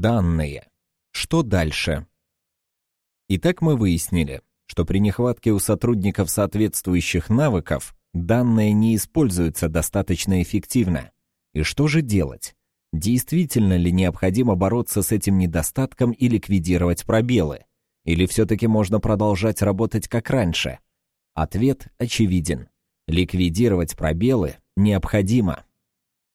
Данные. Что дальше? Итак, мы выяснили, что при нехватке у сотрудников соответствующих навыков данные не используются достаточно эффективно. И что же делать? Действительно ли необходимо бороться с этим недостатком и ликвидировать пробелы? Или все-таки можно продолжать работать как раньше? Ответ очевиден. Ликвидировать пробелы необходимо.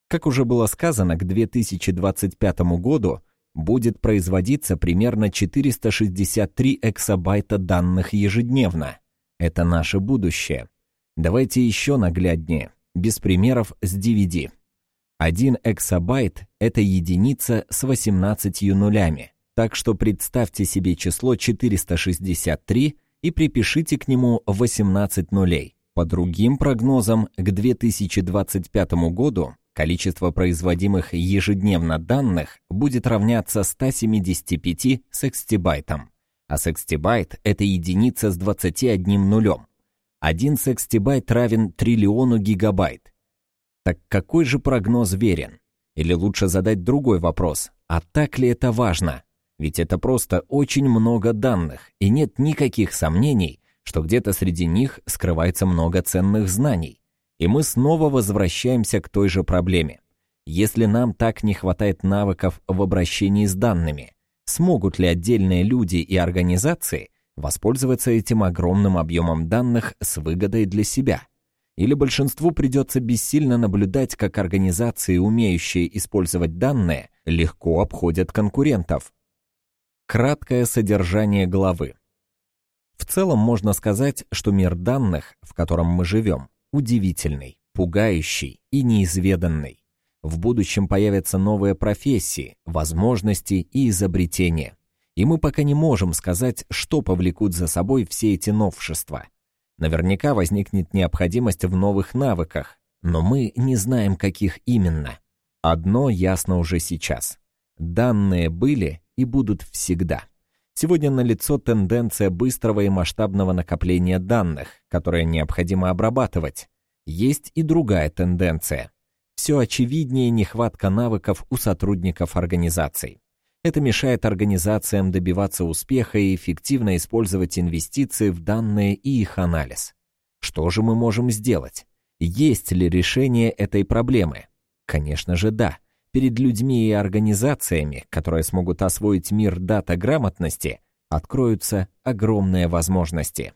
Как уже было сказано, к 2025 году будет производиться примерно 463 эксабайта данных ежедневно. Это наше будущее. Давайте еще нагляднее, без примеров с DVD. Один эксабайт — это единица с 18 нулями. Так что представьте себе число 463 и припишите к нему 18 нулей. По другим прогнозам, к 2025 году количество производимых ежедневно данных будет равняться 175 секстибайтам. А секстибайт — это единица с 21 нулем. Один секстибайт равен триллиону гигабайт. Так какой же прогноз верен? Или лучше задать другой вопрос, а так ли это важно? Ведь это просто очень много данных, и нет никаких сомнений, что где-то среди них скрывается много ценных знаний. И мы снова возвращаемся к той же проблеме. Если нам так не хватает навыков в обращении с данными, смогут ли отдельные люди и организации воспользоваться этим огромным объемом данных с выгодой для себя? Или большинству придется бессильно наблюдать, как организации, умеющие использовать данные, легко обходят конкурентов? Краткое содержание главы. В целом можно сказать, что мир данных, в котором мы живем, удивительный, пугающий и неизведанный. В будущем появятся новые профессии, возможности и изобретения. И мы пока не можем сказать, что повлекут за собой все эти новшества. Наверняка возникнет необходимость в новых навыках, но мы не знаем, каких именно. Одно ясно уже сейчас. Данные были и будут всегда. Сегодня налицо тенденция быстрого и масштабного накопления данных, которые необходимо обрабатывать. Есть и другая тенденция. Все очевиднее нехватка навыков у сотрудников организаций. Это мешает организациям добиваться успеха и эффективно использовать инвестиции в данные и их анализ. Что же мы можем сделать? Есть ли решение этой проблемы? Конечно же, да перед людьми и организациями, которые смогут освоить мир дата-грамотности, откроются огромные возможности.